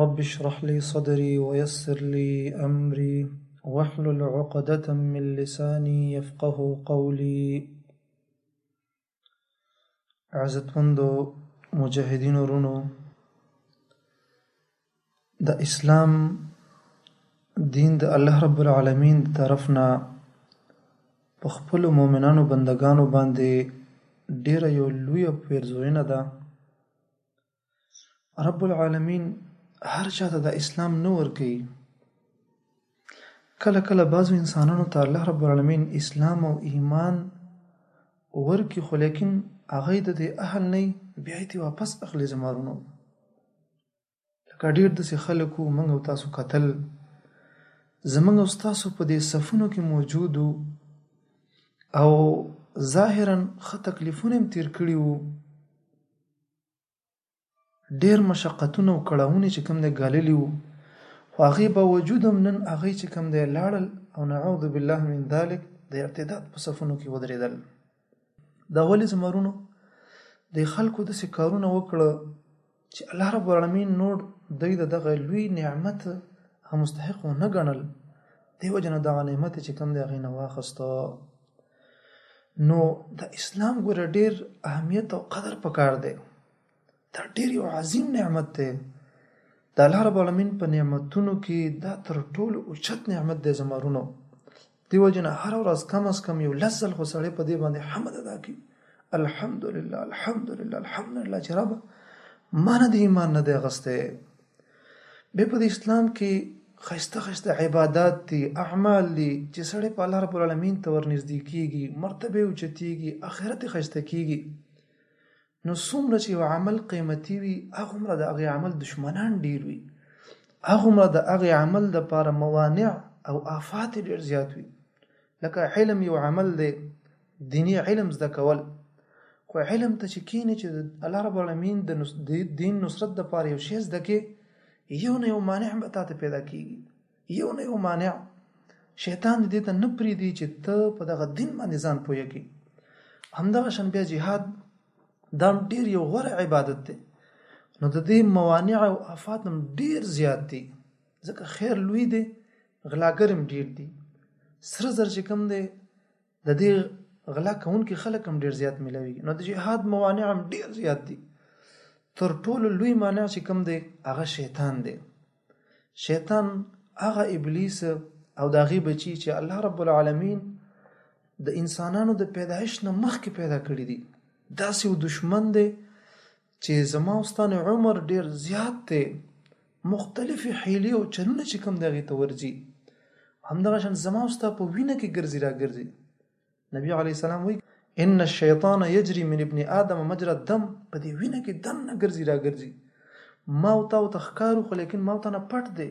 رب اشرح لي صدري ويسر لي أمري واحلل عقدة من لساني يفقه قولي عزتمندو مجاهدینو رونو د اسلام دین د الله رب العالمین د طرف نه په خپل مؤمنانو بندگانو باندې ډیره یو لوی پیرزوینه ده رب العالمین هر چاته د اسلام نه ورکي کله کله بعضو انسانانو ته الله رب العالمین اسلام او ایمان ورکي خو لیکن هغه د دې اهل نه بیا یې واپس اخلي زمارونو لکه ډیر د خلکو موږ او تاسو قتل زموږ او تاسو په دې صفونو کې موجود او ظاهرا خه تکلیفونه تیر کړی وو ډیر مشقتونه او کړاونې چې کوم دی ګاللي وو خو هغې باوجود هم نن هغه چې کوم دی لاړل او نعوذ بالله من ذلک د ارتداد په صفونو کې ودرېدل دا ولې زمرونو د خلکو د سکارونه وکړه چې الله رب العالمین نور دوی د دغه لوی نعمت هم مستحق نه ګڼل دیو جن دغه نعمت چې کوم دی هغې نه واخسته نو د اسلام ګوره ډیر اهمیت او قدر پکار دی دا ډیر یو عظیم نعمت دی د الله رب العالمین په نعمتونو کې دا تر ټولو اوچت نعمت دی زمرونو دیو جن هر ورځ کم از کم یو لزل خو سړی په دې باندې حمد ادا کی الحمدلله الحمدلله الحمدلله چې رب ما نه د ایمان نه دی غسته به په اسلام کې خسته خسته عبادت دي اعمال دي چې سړی په الله رب العالمین ته ورنږدې کیږي مرتبه اوچتیږي اخرت خسته کیږي نو څومره چې یو عمل قیمتي وي هغه عمر د هغه عمل دشمنان ډیر وي هغه عمر د هغه عمل لپاره موانع او آفات ډیر زیات وي لکه علم یو عمل دی دینی علم زده کول خو علم ته چې کینې چې الله رب العالمین د دین نصرت د پاره یو شی زده کې یو نه یو مانع به تاسو پیدا کیږي یو نه یو مانع شیطان دې ته نه پری دی چې ته په دغه دین باندې ځان پوهه کی همدغه شان بیا jihad دا ډیر یو غوره عبادت دی نو د دې موانع او آفات هم ډیر زیات دي ځکه خیر لوی دی غلاګر هم ډیر دي سره زر چې کم دی د دې غلا کوونکي خلک هم ډیر زیات ملوي نو د جهاد موانع هم ډیر زیات دي تر ټولو لوی مانع چې کم دی هغه شیطان دی شیطان هغه ابلیس او دا غي بچی چې الله رب العالمین د انسانانو د پیدایش نه مخکې پیدا کړی دي داسې دشمن دی چې زما او ستا نه عمر ډېر زیات دی مختلفې حیلې او چلونه چې کوم دی هغې ته ورځي همدغه شان زما او ستا په وینه کې ګرځي راګرځي نبی علیه السلام وایي ان الشیطان یجري من ابن آدم مجرى الدم په دې وینه کې دننه ګرځي راګرځي ما او تا او تخکارو خو لیکن ما او تا نه پټ دی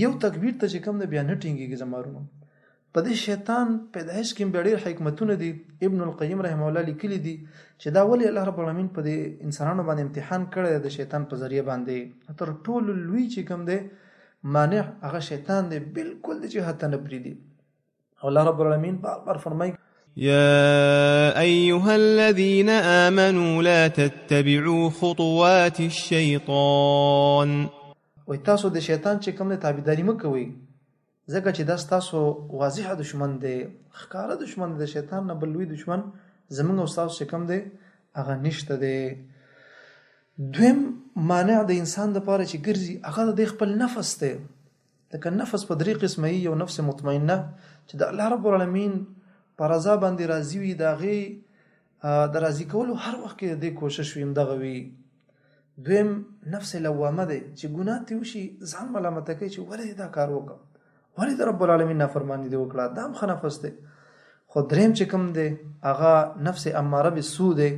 یو تکبیر ته چې کوم د بیا نه ټینګیږي زمارونو په دې شیطان پیدایش کې بیا ډېر حکمتونه دي ابن القیم رحم الله لیکلي دي چې دا ولې الله رب العالمین په دې انسانانو باندې امتحان کړی د شیطان په ذریعه باندې تر ټولو لوی چې کوم دی مانع هغه شیطان دی بالکل چې هته نه پریدي الله رب العالمین بار بار فرمایي يا أيها الذين آمنوا لا تتبعوا خطوات الشيطان وي تاسو د شیطان چې کوم تابعداري مکوي ځکه چې دا تاسو واضح دشمن دی ښکاره دشمن دی شیطان نه بلوي دشمن زمونږ او تاسو چې کوم دی هغه نشته دی دویم مانع د انسان د پاره چې ګرځي هغه د خپل نفس دی لکه نفس په درې قسمه یو نفس مطمئنه چې د الله رب العالمین په رضا باندې راضي وي دا غي د راضي کولو هر وخت کې د کوشش ویم دغه وی دویم نفس لوامه ده چې ګناه ته وشي ځان ملامت کوي چې ولې دا کار وکم ولې د رب العالمین نافرمانی دی وکړه دا هم خنفس ده خو دریم چې کوم ده هغه نفس اماره به سود ده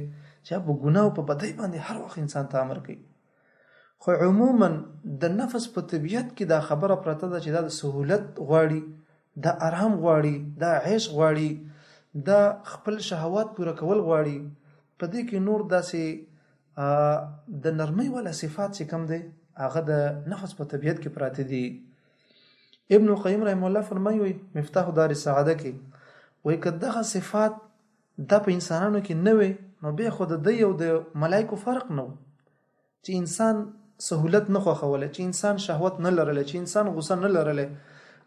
چې په ګناه او په بدی باندې هر وخت انسان ته امر کوي خو عموما د نفس په طبیعت کې دا خبره پرته ده چې دا د سهولت غواړي دا آرام غواړي دا عیش غواړي دا خپل شهوات پوره کول غواړي په دې کې نور داسې د نرمۍ ولا صفات چې کم دی هغه د نفس په طبیعت کې پراته دي ابن القیم رحم الله فرمایي مفتاح دار السعاده کې وایي کدغه صفات دا په انسانانو کې نه وې نو بیا خو د دی او د ملایکو فرق نه و چې انسان سهولت نه خوښوله چې انسان شهوت نه لرله چې انسان غوسه نه لرله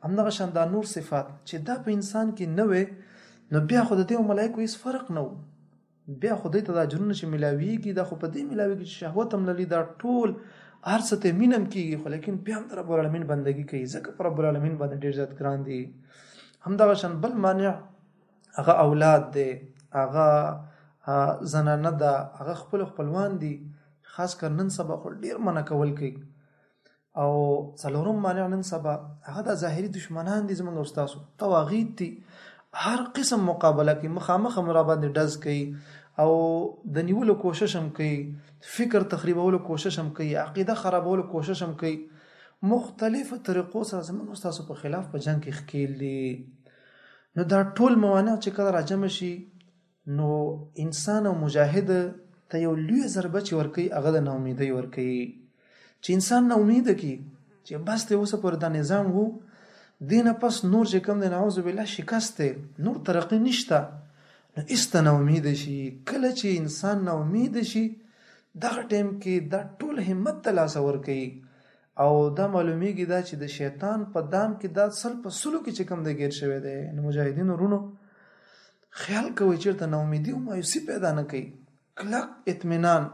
همدغه شان دا نور صفات چې دا په انسان کې نه وې نو بیا خو د دی او ملایکو هیڅ فرق نه و بیا خو دی ته دا جنونه چې ملاویږي دا خو په دې ملاویږي چې شهوت هم لري دا ټول هر څه ته مینم کیږي خو لیکن بیا هم رب العالمین بندگی کوي ځکه پر رب العالمین باندې ډیر زیات ګران دي همدغه شان بل مانع هغه اولاد دی هغه زنانه ده هغه خپل خپلوان دي خاص کر نن سبا خو ډیر منع کول کوي او څلورم مانع نن سبا هغه د ظاهري دشمنان دي زمونږ استادو تواغیت دي هر قسم مقابله کوي مخامخ هم را باندې ډز کوي او د نیولو کوشش هم کوي فکر تخریبولو کوشش هم کوي عقیده خرابولو کوشش هم کوي مختلفو طریقو سره زمونږ استادو په خلاف په جنگ کې ښکیل دي نو دا ټول موانع چې کله راجمع شي نو انسان او مجاهد ته یو لوی ضربه چې ورکي هغه د ناامیدۍ ورکي چې انسان نه امید کی چې بس ته اوسه پر دا نظام وو دینه پس نور چې کم دی نعوذ بالله شکست نور ترقی نشته نو است نه امید شي کله چې انسان نه امید شي دغه ټیم کې دا ټول همت ته لاس ور کوي او دا معلومیږي دا چې د شیطان په دام کې دا سل په سلو کې چې کم د ګیر شوی دی نو مجاهدینو ورونو خیال کوي چیرته نا امیدي او مایوسي پیدا نه کوي کلک اطمینان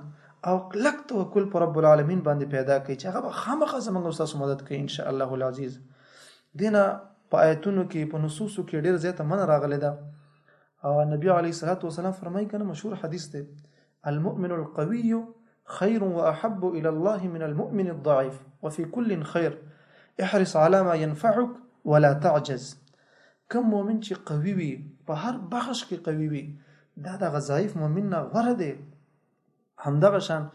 او کلک توکل پر رب العالمین باندې پیدا کوي چې هغه به خامخا زموږ استاد مدد کوي ان شاء الله العزیز دینه په آیتونو کې په نصوصو کې ډیر زیاته من راغلی ده او نبی علی صلوات و سلام فرمایي کنه مشهور حدیث دی المؤمن القوي خير واحب الى الله من المؤمن الضعيف وفي كل خير احرص على ما ينفعك ولا تعجز کوم مؤمن چې قوي وي په هر بخش کې قوي وي دا د غضعیف مؤمن نه غوره دی همدغه شان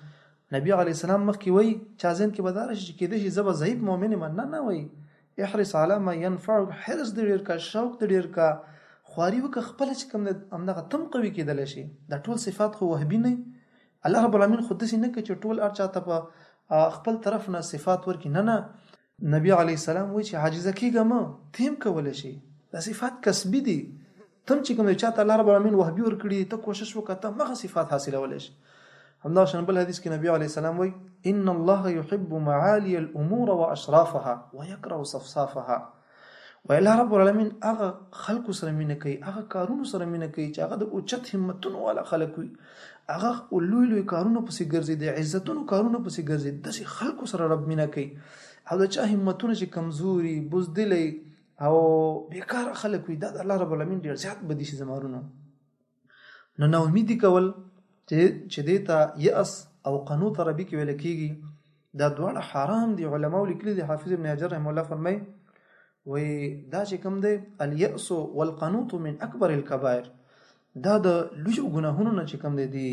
نبی علی السلام مخکې وای چا ځین کې بدار شي کې د شي زب ضعیف مؤمن من نه نه وای احرص على ما ينفعك حرص دې ډېر کا شوق دې ډېر کا خواري وکړه خپل چې کوم د همدغه تم قوي کېدل شي دا ټول صفات خو وهبي نه الله رب العالمین خود دې نه کوي چې ټول ارچا ته په خپل طرف نه صفات ورکې نه نه نبی علی السلام وی چې عاجزه کیږه ما تیم کول شي دا صفات کسبی دي تم چې کوم چاته الله رب العالمین وهبي ورکړي ته کوشش وکړه ته مغه صفات حاصلولې شي همدا شان بل حدیث کې نبی علی السلام وای ان الله يحب معالي الامور واشرافها ويكره صفصافها و الله رب العالمین هغه خلکو سره مینه کوي هغه کارونو سره مینه کوي چې هغه د اوچت همتونو والا خلک وي هغه لوی لوی کارونو پسې ګرځي د عزتونو کارونو پسې ګرځي داسې خلکو سره رب مینه کوي او د چا همتونه چې کمزوري بزدلی او بیکاره خلک وي دا د الله رب العالمین ډیر زیات بدی شي زمارونه نو نو امیدي کول چې دې ته یأس او قنوط عربي کې ویل کېږي دا دواړه حرام دي علما لیکلي دي حافظ ابن حجر رحم الله فرمایي وي دا چې کوم دی الیأس والقنوط من اکبر الكبائر دا د لوی ګناهونو نه چې کوم دی دی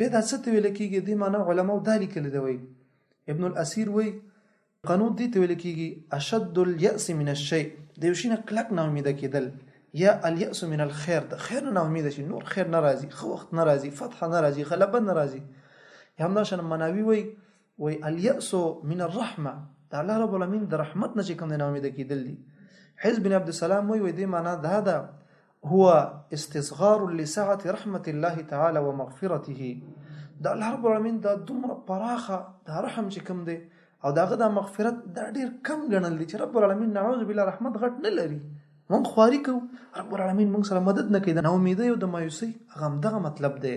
به دا څه ویل کېږي دې معنی علما دا لیکلي دی وي ابن الاسیر وي قنوط دې ته ویل کېږي اشد اليأس من الشيء د یو شي نه کلک ناامیده کېدل یا الیأس من الخیر د خیر نه ناامیده شي نور خیر نه راځي ښه وخت نه راځي فتح نه راځي غلبه نه راځي یا همداشان مناوي وایي وای الیأس من الرحمه د الله رب العالمین د رحمت نه چې کوم نه امید کېدل دي حزب بن عبد السلام وای وای دې معنا دا ده هو استصغار لسعة رحمة الله تعالی ومغفرته د الله رب العالمین دا دومره پراخه دا رحم چې کوم دی او داغه دا مغفرت دا ډیر کم ګڼل دي چې رب العالمین نعوذ بالله رحمت غټ نه لري مونږ خواري کو رب العالمین مونږ سره مدد نه کوي د ناامیدۍ او د مایوسۍ هغه دغه مطلب دی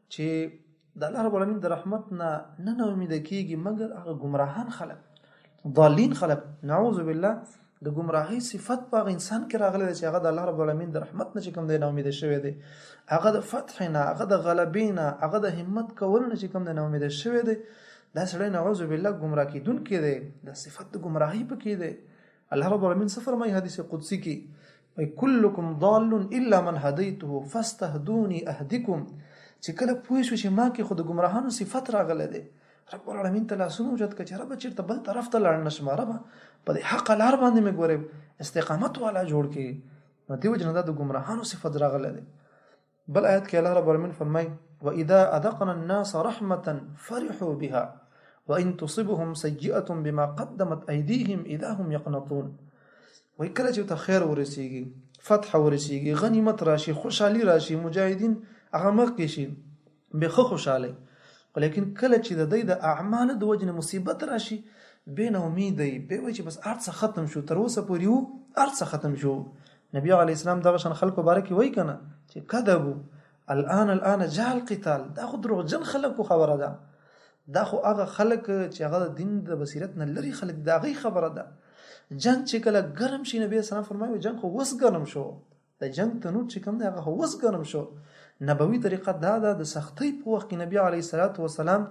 چې د الله رب العالمین د رحمت نه نه نه امید کیږي مګر هغه گمراهان خلک ضالین خلک نعوذ بالله د گمراهی صفت په انسان کې راغلی چې هغه د الله رب العالمین د رحمت نه چې کوم دی نه امید شوی دی هغه د فتح نه هغه د غلبې نه هغه د همت کول نه چې کوم دی نه امید شوی دی دا سړی نعوذ بالله گمراه کیدونکې دی د صفت د گمراهی پکې دی الله رب العالمین څه فرمایي حدیث قدسی کې وایي کلکم ضال الا من هدیته فاستهدوني اهدکم چې کله پوه شو چې ما کې خود ګمراهانو صفت راغله ده رب العالمین ته لاسونه وجد کړي رب چیرته بل طرف ته لاړ نشم رب په حق لار باندې مې ګورې استقامت والا جوړ کړي نو دیو جن دا د ګمراهانو صفت راغله ده بل آیت کې الله رب العالمین فرمای واذا اذقنا الناس رحمه فرحوا بها وان تصبهم سيئه بما قدمت ايديهم اذا هم يقنطون وای کله چې ته خیر ورسیږي فتح ورسیږي غنیمت راشي خوشحالي راشي مجاهدین هغه مخ کې شي به خو خوشاله ولیکن کله چې د دوی د اعمالو د وجنه مصیبت راشي بین امید دی به وای چې بس ارڅ ختم شو تر اوسه پورې وو ارڅ ختم شو نبی علی اسلام دغه شان خلکو باره کې وای کنه چې کذبو الان الان جاء القتال دا خو دروغجن خلکو خبره ده دا خو هغه خلک چې هغه د دین د بصیرت نه لري خلک دا غي خبره ده جنگ چې کله ګرم شي نبی اسلام فرمایي جنگ خو وس ګرم شو د جنگ تنور چې کوم دی هغه وس ګرم شو نبوي طریقه دا ده د سختۍ په وخت کې نبی علی صلوات و سلام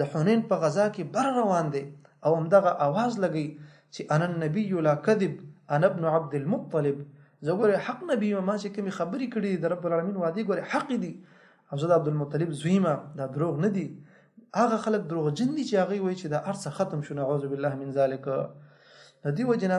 د حنین په غزا کې بر روان دی او همدغه اواز لګی چې انا النبی لا کذب انا ابن عبد المطلب زه ګوره حق نبی ما چې کومې خبرې کړي د رب العالمین وعده ګوره حق دي او زه د عبد المطلب زوی ما دا دروغ نه دي هغه خلک دروغجن دي چې هغه وایي چې دا ارڅ ختم شو نعوذ بالله من ذلک د دې وجنه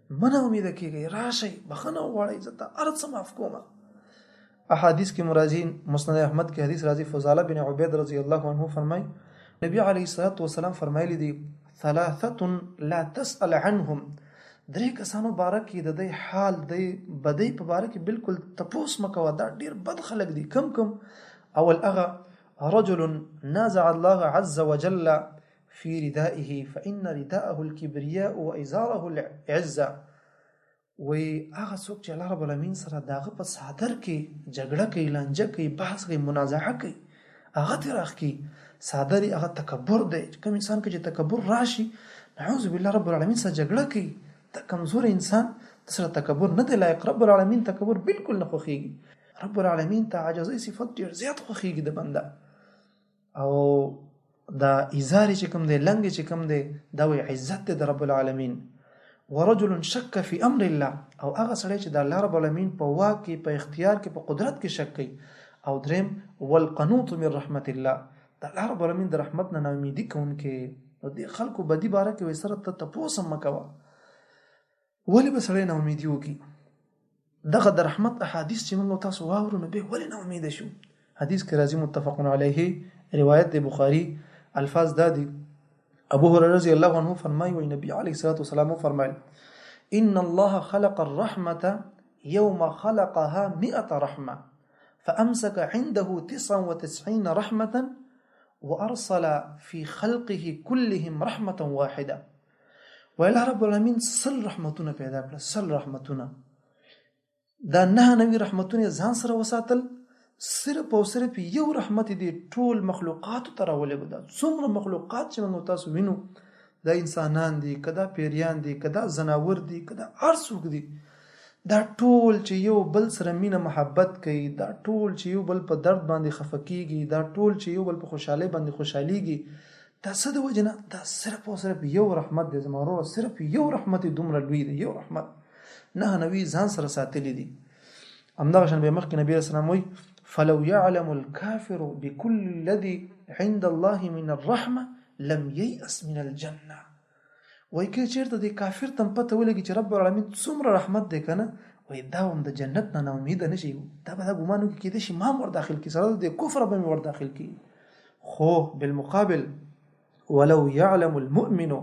منه امید کیږي راشي بخنه وغواړي زه ته ارڅ معاف کوم احادیث کې مرازین مسند احمد کې حدیث راځي فضاله بن عبید رضی الله عنه فرمای نبی علیه الصلاۃ والسلام فرمایلی دی ثلاثه لا تسأل عنهم درې کسانو باره کې د دې حال د بدی په باره کې بالکل تپوس مکوه دا ډیر بد خلک دي کم کم اول هغه رجل نازع الله عز وجل فی ردائه فإن رداءه الكبرياء وإزاره العزة وی هغه څوک چې الله رب العالمین سره داغه په صادر کې جګړه کوي لانجه کوي بحث کوي منازعه کوي هغه تر اخ کې صادری هغه تکبر دی کوم انسان کې چې تکبر راشي نعوذ بالله رب العالمین سره جګړه کوي دا کمزور انسان سره تکبر نه دی لایق رب العالمین تکبر بالکل نه خوخيږي رب العالمین ته عاجزۍ صفت ډیر زیات خوخيږي د بنده او دا ازار چې کوم دی لنګ چې کوم دی دا وی عزت دی د رب العالمین ورجل شک فی امر الله او هغه سړی چې د الله رب العالمین په واک کې په اختیار کې په قدرت کې شک کوي او دریم والقنوط من رحمت الله د الله رب العالمین د رحمت نه ناامیدي کوونکې نو د خلکو بدی باره کې وسره ته تپوس مکوه ولې به سړی نه امیدي وکړي دغه د رحمت احادیث چې موږ تاسو واورو نو به ولې نه امید شو حدیث کې راځي متفق علیه روایت د بخاری الفاظ دا دي ابو هريره رضی الله عنه فرمایي وي نبی علیه الصلاه والسلام فرمایل ان الله خلق الرحمه يوم خلقها 100 رحمه فامسك عنده 99 رحمه وارسل في خلقه كلهم رحمه واحده ویل رب العالمین سل رحمتونه پیدا کړ سل رحمتونه دا نه نوی رحمتونه ځان سره وساتل صرف او صرف یو رحمت دی ټول مخلوقات ته راولې بدا څومره مخلوقات چې موږ تاسو وینو دا انسانان دي کدا پیریان دي کدا زناور دي کدا ارسوګ دي دا ټول چې یو بل سره مینه محبت کوي دا ټول چې یو بل په درد باندې خفقېږي دا ټول چې یو بل په خوشحالي باندې خوشحاليږي دا څه د وجنه دا صرف او صرف یو رحمت دی زما ورور صرف یو رحمت دومره لوی دی یو رحمت نه نوی ځان سره ساتلی دی همدغه شان به مخکې نبی رسول الله وي فلو يعلم الكافر بكل الذي عند الله من الرحمه لم ييأس من الجنه وای که چیرته دې کافر تم پته ولګي چې رب العالمین څومره رحمت دی کنه وای دا هم د جنت نه امید نه شي دا به دا ګمان وکړي کېدې شي ما ور داخل کی سره د کفر به ور داخل کی خو بالمقابل ولو يعلم المؤمن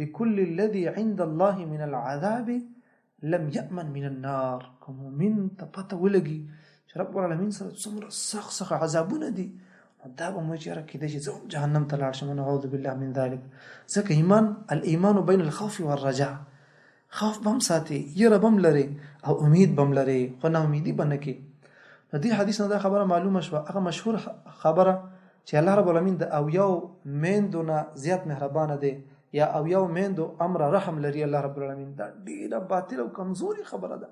بكل الذي عند الله من العذاب لم یأمن من النار که مؤمن ته پته ولګي چې رب العالمین سره څومره سخت سخت عذابونه دي نو دا به مو چېره کېدای شي زه هم جهنم ته لاړ شم نعوذ بالله من ذلک ځکه ایمان الايمان بین الخوف والرجاء خوف به هم ساتي یره به هم لري او امید به هم لري خو نا امیدي به نه کې د دې حدیث نه دا خبره معلومه شوه هغه مشهور خبره چې الله رب العالمین د اویاو میندو نه زیات مهربانه دی یا اویاو میندو امر رحم لري الله رب العالمین دا ډیره باطل او کمزوري خبره ده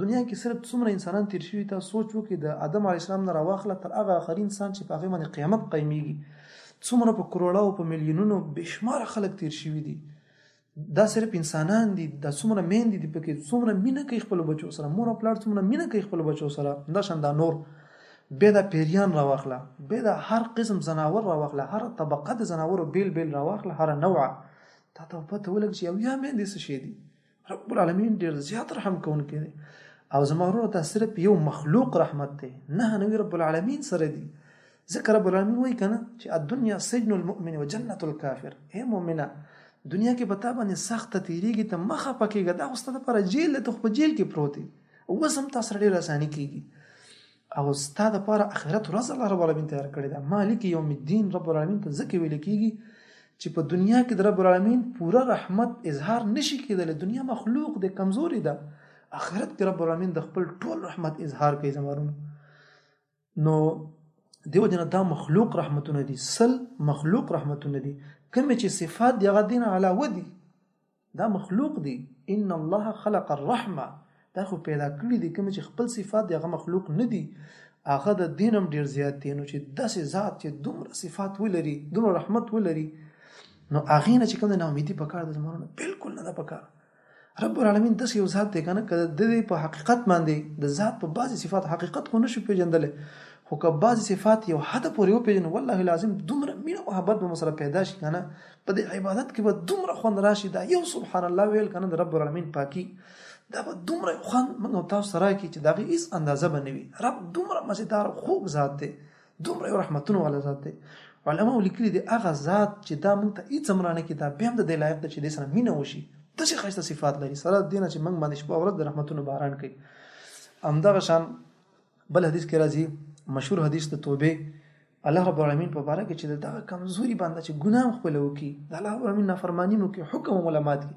دنیا کې صرف څومره انسانان تیر شوي ته سوچ وکړي د آدم علی السلام نه راواخله تر هغه اخري انسان چې په هغه باندې قیامت قایميږي څومره په کروڑه او په میلیونونو بشمار خلک تیر شوي دي دا صرف انسانان دي دا څومره میندې دي پکې څومره مینه کوي خپل بچو سره مور او پلار څومره مینه کوي خپل بچو سره دا شان دا نور به دا پیریان راوخله به دا هر قسم زناور راوخله هر طبقه د زناورو بیل بیل راوخله هر نوعه تا ته پته ولګ چې او یا میندې څه شي دي رب العالمین ډیر زیات رحم کوونکی دی او زما ورور ته صرف یو مخلوق رحمت دی نه نو رب العالمین سره دی ځکه رب العالمین وایي کنه چې الدنیا سجن المؤمن وجنت الكافر اے مؤمنه دنیا کې پتا باندې سخت تیریږي ته مخه پکېږه دا اوس ته لپاره جیل ته په جیل کې پروت او اوس هم تاسو ډېر اساني کیږي او ستاسو لپاره اخرت ورځ الله رب العالمین تیار کړی دا مالک یوم الدین رب العالمین ته ځکه ویل کیږي چې په دنیا کې د رب العالمین پوره رحمت اظهار نشي کېدلی دنیا مخلوق د کمزوري ده آخرت کې رب العالمین د خپل ټول رحمت اظهار کوي زمارونو نو دیو جن دا مخلوق رحمتونه دي سل مخلوق رحمتونه دي کوم چې صفات دی هغه دین علاوه دي دا مخلوق دي ان الله خلق الرحمه دا خو پیدا کړی دي کوم چې خپل صفات دی هغه مخلوق نه دي هغه د دینم ډیر زیات دي نو چې داسې ذات چې دومره صفات ولري دومره رحمت ولري نو هغه نه چې کوم نه امیدي پکار د زمونږ بالکل نه ده پکار رب العالمین داسې یو ذات دی کنه که د دې په حقیقت باندې د ذات په بعضی صفات حقیقت خو نشو پیژندل خو که بعضی صفات یو حد پورې وپیژنو والله لازم دومره مینه محبت به مسره پیدا شي کنه په دې عبادت کې به دومره خوند راشي دا یو سبحان الله ویل کنه د رب العالمین پاکي دا به دومره خوند موږ تاسو سره کی چې دغه هیڅ اندازه به نه وي رب دومره مزیدار خوږ ذات دی دومره یو رحمتونه والا ذات دی علماو لیکلي دی هغه ذات چې دا موږ ته هیڅ امر نه کوي دا بیا هم د دې لایق دی چې دې سره مینه وشي داسې ښایسته صفات لري سره دې نه چې موږ باندې شپه ورځ د رحمتونو باران کوي همدغه شان بل حدیث کې راځي مشهور حدیث د توبه الله رب العالمین په باره کې چې دا کمزوري باندې چې ګناه خپل وکي د الله رب العالمین نافرمانی مو کې حکم ملامت کی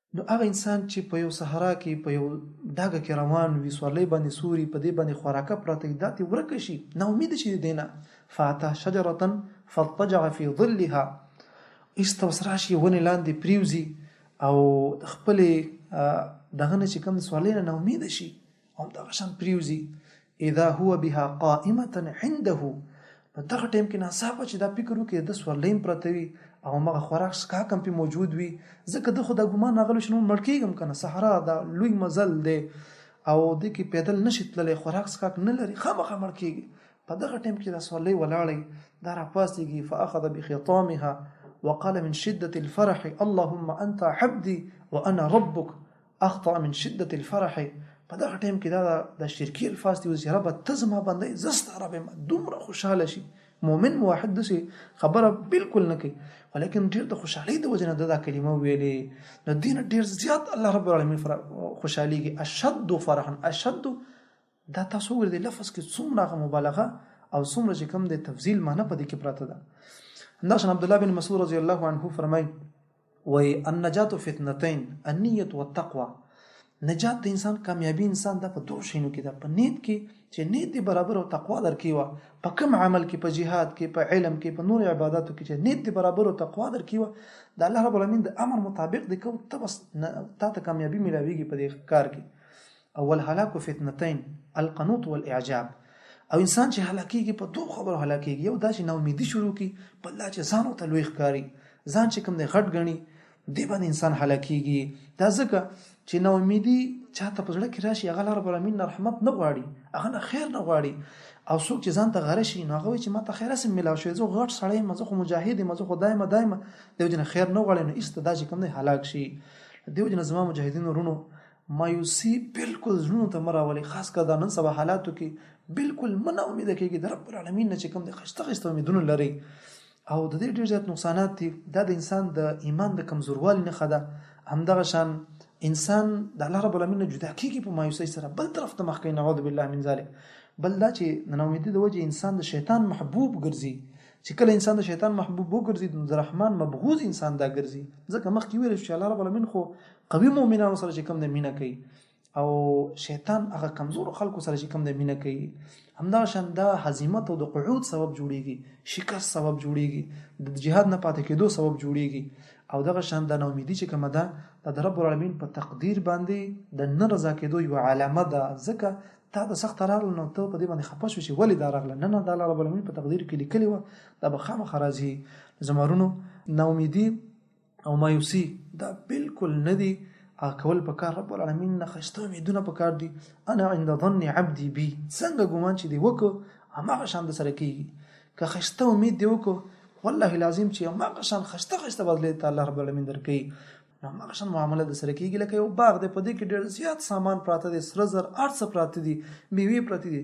نو هغه انسان چې په یو صحرا کې په یو داګه کې روان وي سورلۍ باندې سوري په دې باندې خوراکه پراته وي دا تی ورک شي نا امید شي دینه فاته شجره فاضطجع فی ظلها ایست وسرا شي ونې لاندې پریوزي او خپل دغه نه چې کوم سورلۍ نه امید شي هم دغه شان پریوزي اذا هو بها قائمه عنده نو دغه ټیم کې ناڅاپه چې دا فکر وکړي د سورلین پرته وي او مغه خوراک سکا کم په موجود وي ځکه د خدای ګمان راغلو شنو مړ کېږم کنه صحرا دا لوی مزل دی او د کې پیدل نشي تللی خوراک سکا نه لري خامخا مړ کېږي په دغه ټیم کې دا سورلې ولاړې دا را پاسېږي فاخذ بخطامها وقال من شدة الفرح اللهم انت عبدي وانا ربك اخطا من شدت الفرح په دغه ټیم کې دا د شرکی الفاظ دی چې رب ته زما بندې زستا رب ما دومره خوشاله شي مؤمن واحد دسي خبره بالکل نه کوي ولیکن ډیر د خوشحالي د وجنه دا کلمه ویلې نو دین ډیر زیات الله رب العالمین خوشحاليږي اشد فرحا اشد دا تاسو ور دي لفظ کې څومره غو مبالغه او څومره چې کوم د تفضیل معنی په دې کې پراته ده دا شان عبد الله بن مسعود رضی الله عنه فرمای وای النجات فتنتين النيه والتقوى نجات د انسان کامیابی انسان د په دوه شینو کې د په نیت کې چې نیت دی برابر او تقوا درکې و په کوم عمل کې په جهاد کې په علم کې په نور عبادتو کې چې نیت دی برابر او تقوا درکې و د الله رب العالمین د امر مطابق دی کو ته بس تا ته کامیابی ملاویږي په دې کار کې او الهلاک فتنتين القنوط والاعجاب او انسان چې هلاکیږي په دوه خبرو هلاکیږي یو دا چې ناامیدي شروع کی په الله چې ځان او تلوي ښکاری ځان چې کوم دی غټ غني دی باندې انسان هلاکیږي دا ځکه چې ناامیدي چاته په زړه کې راشي هغه لار بر امین رحمت نه غواړي هغه نه خیر نه غواړي او څوک چې ځان ته غره شي نو هغه چې ماته خیر سم ملاو شي زه غټ سړی مزه خو مجاهد مزه خو دایمه دایمه دیو جن خیر نه غواړي نو ایست دا چې کوم دی هلاک شي دیو جن زما مجاهدین ورونو مایوسي بالکل زړونو ته مه راولي خاص کر دا نن سبا حالاتو کې بالکل مه نا امید کېږي د رب العالمین نه چې کوم د خشته خشته امیدونه لري او د دې ډېر زیات نقصانات دي دا د انسان د ایمان د کمزوروالي نښه ده همدغه شان انسان د الله رب العالمین جدا کیږي په مایوسۍ سره بل طرف ته مخ کوي نعوذ بالله من ذلک بل دا چې د ناامیدۍ د وجې انسان د شیطان محبوب ګرځي چې کله انسان د شیطان محبوب وګرځي د رحمان مبغوز انسان دا ګرځي ځکه مخکې ویل چې الله رب العالمین خو قوي مؤمنانو سره چې کوم د مینه کوي او شیطان هغه کمزور خلکو سره چې کوم د مینه کوي همدا شان دا هزیمت او د قعود سبب جوړیږي شکست سبب جوړیږي د جهاد نه پاتې کېدو سبب جوړیږي او دغه شان د نومیدي چې کومه ده د رب العالمین په تقدیر باندې د نه رضا کېدو یو علامه ده ځکه تا د سخت راغله نو ته په دې باندې خپه شو چې ولې دا راغله نه نه د الله رب العالمین په تقدیر کې لیکلی و دا به خامخا راځي زمرونو نومیدي او مایوسی دا بالکل نه دی کول په کار رب العالمین نه خسته امیدونه په کار دي انا عند ظن عبدي بي څنګه ګومان چې دی وکړو هغه شان د سره کیږي که خسته امید دی وکړو والله لازم چې هغه شان خسته خسته بدلې ته الله رب العالمین درکې هغه شان معامله د سره کیږي لکه یو باغ دی په دې کې ډېر زیات سامان پراته دي سره زر ارڅ پراته دي میوه پراته دي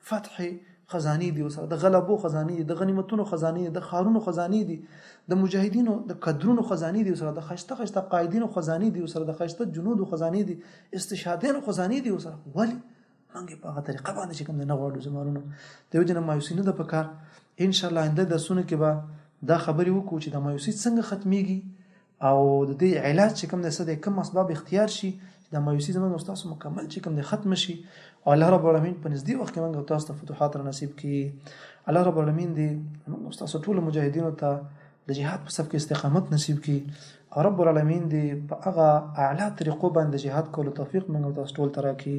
فتح خزاني دي وسره د غلبو خزاني دي د غنیمتونو خزاني دي د خارونو خزاني دي د مجاهدینو د کدرونو خزاني دي وسره د خشته خشته قائدینو خزاني دي وسره د خشته جنودو خزاني دي استشهادینو خزاني دي وسره ولی منګه په هغه طریقه باندې چې کوم نه غواړو زمونږ د یو جن مایوسی نه د پکار ان شاء الله انده درسونه کې به دا خبرې وکړو چې د مایوسی څنګه ختميږي او د دې علاج چې کوم د څه د کوم اسباب اختیار شي چې د مایوسی زموږ استاد مکمل چې کوم د ختم شي او الله رب العالمین په نږدې وخت کې موږ تاسو ته فتوحات را نصیب کړي الله رب العالمین دې موږ تاسو ټول مجاهدینو ته د جهاد په صف کې استقامت نصیب کړي او رب العالمین دې په هغه اعلی طریقو باندې جهاد کولو توفیق موږ تاسو ټول ترا کړي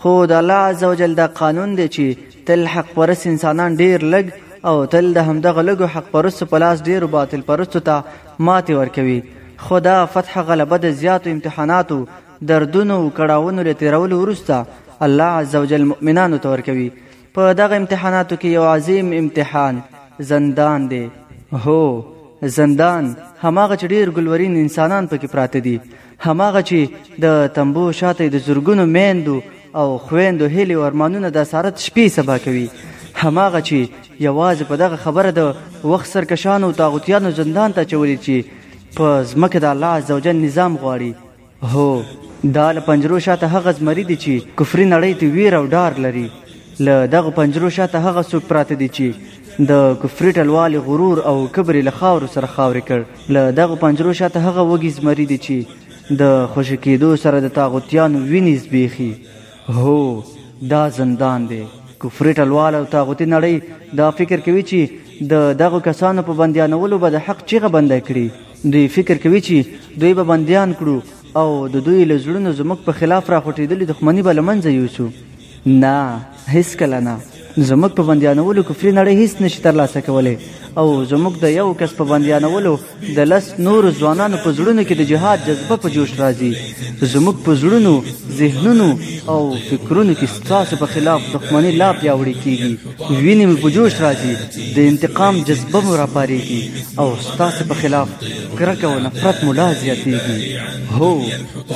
خو د الله عزوجل دا قانون دی چې تل حق پرس انسانان ډیر لږ او تل د همدغه لږو حق پرستو په لاس ډیرو باطل پرستو ته ماتې ورکوي خو دا فتح غلبه د زیاتو امتحاناتو دردونو او کړاوونو له تیرولو وروسته الله عزوجل مؤمنانو ته ورکوي په دغه امتحاناتو کې یو عظیم امتحان زندان دی هو زندان هماغه چې ډیر ګلورین انسانان پکې پراته دي هماغه چې د تنبو شاته د زرګونو میندو او خویندو هیلې او ارمانونه د اسارت شپې سبا کوي هماغه چې یوازې په دغه خبره د وخت سرکشانو او طاغوتیانو زندان ته چولې چې په ځمکه د الله عزوجل نظام غواړي هو دا له پنجرو شاته هغه زمری دي چې کفري نړۍ ته ویر او ډار لري له دغه پنجرو شاته هغه څوک پراته دي چې د کفري ټلوالي غرور او کبر له خاورو سره خاورې کړ له دغه پنجرو شاته هغه وږي زمری دي چې د خوشې کېدو سره د طاغوتیانو وینې زبېښي هو دا زندان دی. کفري ټلواله او طاغوتي نړۍ دا فکر کوي چې د دغو کسانو په بندیانولو به د حق چیغه بنده کړي. دوی فکر کوي چې دوی به بندیان کړو او د دوی له زړونو زموږ په خلاف راخوټېدلې دښمني به له منځه یوسو. نه، هېڅکله نه. زموږ په بندیانولو کفري نړۍ هیڅ نشي ترلاسه کولی او زموږ د یو کس په بندیانولو د لس نورو ځوانانو په زړونو کې د جهاد جذبه په جوش راځي زموږ په زړونو ذهنونو او فکرونو کې ستاسو په خلاف دښمني لا پیاوړې کیږي وینې مې په جوش راځي د انتقام جذبه مو راپاریږي او ستاسو په خلاف کرکه او نفرت مو لا زیاتیږي هو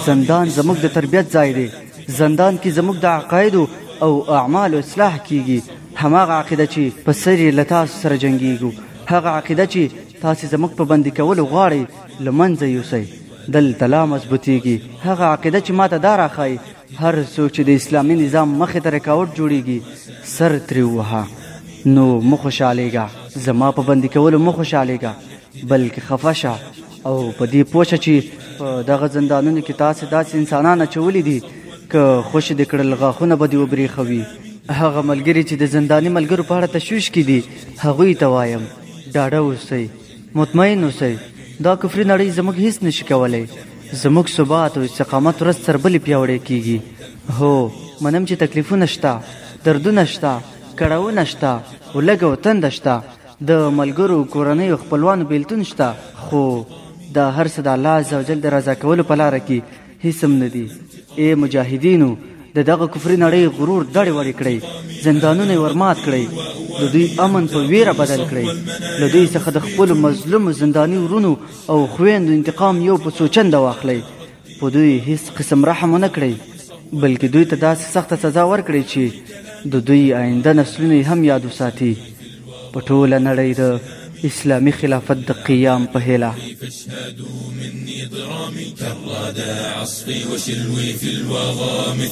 زندان زموږ د تربیت ځای دی زندان کې زموږ د عقایدو او اعمالو اصلاح کیږي هماغه عقیده چې په سر یې له تاسو سره جنګیږو هغه عقیده چې تاسو زموږ په بندي کولو غواړئ له منځه یوسئ دلته لا مضبوطیږي هغه عقیده چې ماته دا راښایي هر څوک چې د اسلامي نظام مخې ته رکاوټ جوړیږي سر ترې ووهه نو مه خوشحالیږه زما په بندي کولو مه خوشحالیږه بلکې خفه شه او په دې پوه شه چې په دغه زندانونو کې تاسې داسې انسانان اچولي دي که خوشې دې کړل غاښونه به دې وبرېښوي هغه ملګري چې د زنداني ملګرو په اړه تشویش کې دي هغوی ته وایم ډاډه اوسئ مطمئن اوسئ دا کفري نړۍ زموږ هیڅ نشي کولی زموږ ثبات او استقامت ورځ تر بلې پیاوړی کیږي هو منم چې تکلیفونه شته دردونه شته کړاونه شته خو لږه او تنده شته د ملګرو کورنیو خپلوانو بیلتون شته خو دا هر څه د الله عزوجل د رضا کولو په لاره کې هیڅ هم نه دي ای مجاهدینو د دغه کفري نړۍ غرور دړې وړې کړئ زندانونه یې ورمات کړئ د دوی امن په ویره بدل کړئ له دوی څخه د خپلو مظلومو زنداني ورونو او خویندو انتقام یو په څو چنده واخلئ په دوی هیڅ قسم رحم ونه کړئ بلکې دوی ته داسې سخته سزا ورکړئ چې د دوی آینده نسلونه یې هم یاد وساتي په ټوله نړۍ د اسلامي خلافت د قیام په هیله فاشهدوا مني ضرامي كالرادى عصفي وشلوي في الوغامي